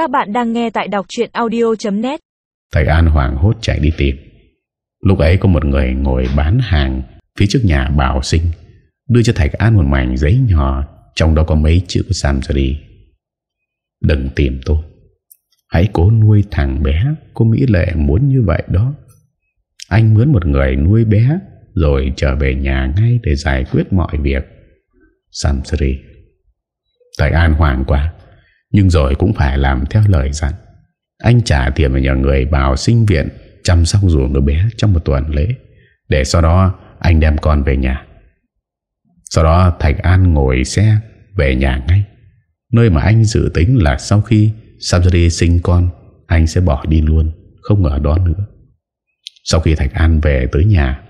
Các bạn đang nghe tại đọc chuyện audio.net Thầy An hoảng hốt chạy đi tìm. Lúc ấy có một người ngồi bán hàng Phía trước nhà bảo sinh, Đưa cho thầy An một mảnh giấy nhỏ, Trong đó có mấy chữ của Samsari Đừng tìm tôi. Hãy cố nuôi thằng bé, Cô Mỹ Lệ muốn như vậy đó. Anh mướn một người nuôi bé, Rồi trở về nhà ngay Để giải quyết mọi việc. Samsari Thầy An hoảng quá. Nhưng rồi cũng phải làm theo lời dặn. Anh trả tiền vào nhờ người vào sinh viện Chăm sóc ruộng đứa bé trong một tuần lễ. Để sau đó anh đem con về nhà. Sau đó Thạch An ngồi xe về nhà ngay. Nơi mà anh dự tính là sau khi Samsari sinh con, Anh sẽ bỏ đi luôn, Không ở đó nữa. Sau khi Thạch An về tới nhà,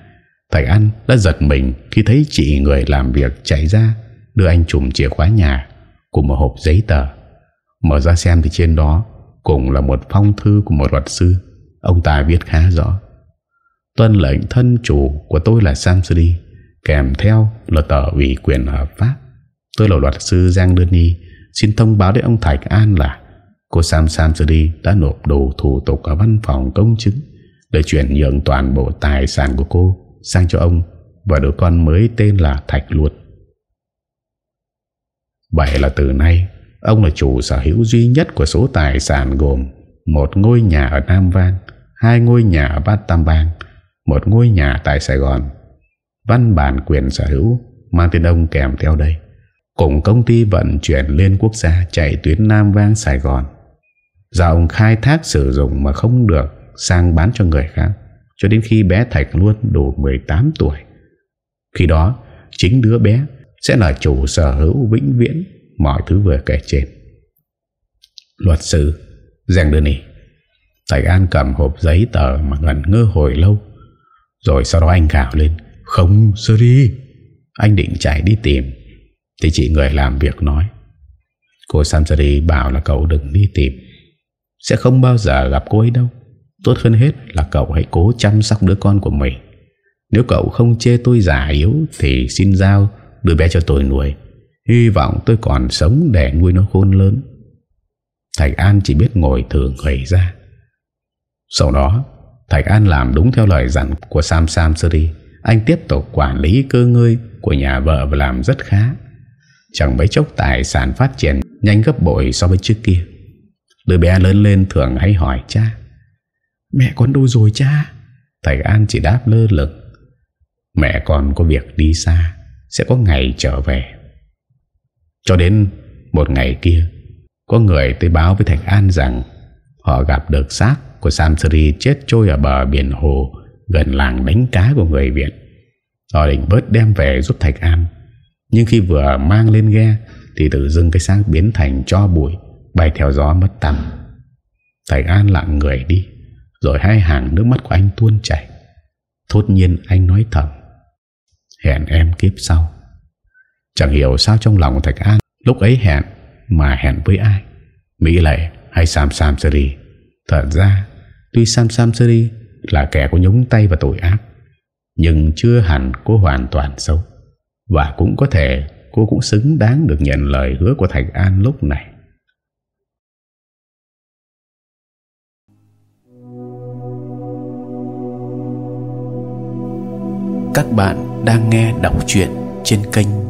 Thạch An đã giật mình Khi thấy chị người làm việc chạy ra, Đưa anh chùm chìa khóa nhà Cùng một hộp giấy tờ. Mở ra xem thì trên đó Cũng là một phong thư của một luật sư. Ông ta viết khá rõ. Tuân lệnh thân chủ của tôi là Samsudi Kèm theo là tờ ủy quyền hợp pháp. Tôi là luật sư Giang Đơn Nhi, Xin thông báo đến ông Thạch An là Cô Sam Samsudi đã nộp đủ thủ tục ở văn phòng công chứng Để chuyển nhượng toàn bộ tài sản của cô Sang cho ông Và đứa con mới tên là Thạch Luật Vậy là từ nay Ông là chủ sở hữu duy nhất của số tài sản gồm Một ngôi nhà ở Nam Vang, Hai ngôi nhà ở Bát Tam Bang, Một ngôi nhà tại Sài Gòn. Văn bản quyền sở hữu Mang tên ông kèm theo đây. Cùng công ty vận chuyển liên quốc gia Chạy tuyến Nam Vang, Sài Gòn. Do ông khai thác sử dụng Mà không được sang bán cho người khác, Cho đến khi bé Thạch luôn đủ 18 tuổi. Khi đó, Chính đứa bé sẽ là chủ sở hữu vĩnh viễn mọi thứ vừa kể trên. Luật sư Giang Đơn Ý Thầy An cầm hộp giấy tờ mà ngẩn ngơ hồi lâu, Rồi sau đó anh gào lên, Không sơ đi Anh định chạy đi tìm, Thì chị người làm việc nói, Cô Samsari bảo là cậu đừng đi tìm, Sẽ không bao giờ gặp cô ấy đâu. Tốt hơn hết là cậu hãy cố chăm sóc đứa con của mình. Nếu cậu không chê tôi giả yếu Thì xin giao Đưa bé cho tôi nuôi. Hy vọng tôi còn sống để nuôi nó khôn lớn. Thạch An chỉ biết ngồi thường gầy ra. Sau đó, Thạch An làm đúng theo lời dặn của Sam Sam Suri. Anh tiếp tục quản lý cơ ngơi của nhà vợ và làm rất khá. Chẳng mấy chốc tài sản phát triển nhanh gấp bội so với trước kia. Đứa bé lớn lên thường hay hỏi, cha, Mẹ con đâu rồi, cha? Thầy An chỉ đáp lơ lực Mẹ con có việc đi xa, Sẽ có ngày trở về. Cho đến một ngày kia, Có người tới báo với Thạch An rằng Họ gặp được xác của Samsuri chết trôi ở bờ biển hồ Gần làng đánh cá của người Việt. Họ định bớt đem về giúp Thạch An. Nhưng khi vừa mang lên ghe Thì tự dưng cái xác biến thành cho bụi, Bay theo gió mất tầm. Thạch An lặng người đi, Rồi hai hàng nước mắt của anh tuôn chảy. Thốt nhiên anh nói thầm, Hẹn em kiếp sau. Chẳng hiểu sao trong lòng Thạch An Lúc ấy hẹn Mà hẹn với ai. Mỹ Lệ hay Sam Sam Seri? Thật ra, Tuy Sam Sam Seri là kẻ có nhúng tay và tội ác, Nhưng chưa hẳn cô hoàn toàn xấu. Và cũng có thể Cô cũng xứng đáng được nhận lời hứa của Thạch An lúc này. Các bạn đang nghe đọc truyện trên kênh